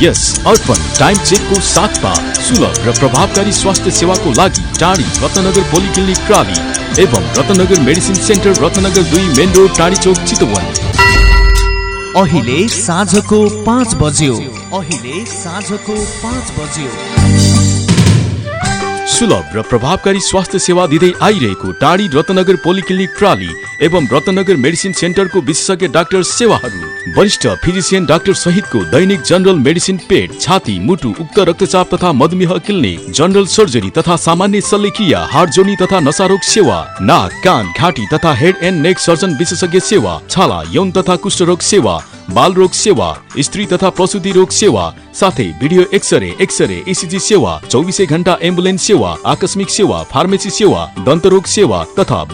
यस अर्पण time चेकको साथमा सुलभ र प्रभावकारी स्वास्थ्य सेवाको लागि टाढी रत्नगर पोलिक्लिनिक प्राली एवं रत्नगर मेडिसिन सेन्टर रत्नगर दुई मेन रोड टाढी चौक चितवन। अहिले साँझको पाँच बज्यो। अहिले साँझको पाँच बज्यो। सुलभ र प्रभावकारी स्वास्थ्य सेवा दिँदै आइरहेको टाढी रत्नगर पोलिक्लिनिक प्राली एवं रत्नगर मेडिसिन सेन्टरको विशेषज्ञ डाक्टर सेवाहरू। वरिष्ठ फिजिसियन डाक्टर सहितको दैनिक जनरल मेडिसिन पेट छाती मुटु उक्त रक्तचाप तथा मधुमेह क्लिनिक जनरल सर्जरी तथा सामान्य शल्यक्रिया हार्ट जोनी तथा नसारोग सेवा नाक कान घाँटी तथा हेड एन्ड नेक सर्जन विशेषज्ञ सेवा छाला यौन तथा कुष्ठरोग सेवा बाल रोग सेवा स्त्री तथा प्रसुति रोग सेवा साथै भिडियो एक्सरे एक्सरे इसिजी सेवा चौबिसै घण्टा एम्बुलेन्स सेवा आकस्मिक सेवा फार्मेसी सेवा दन्तरोग सेवा तथा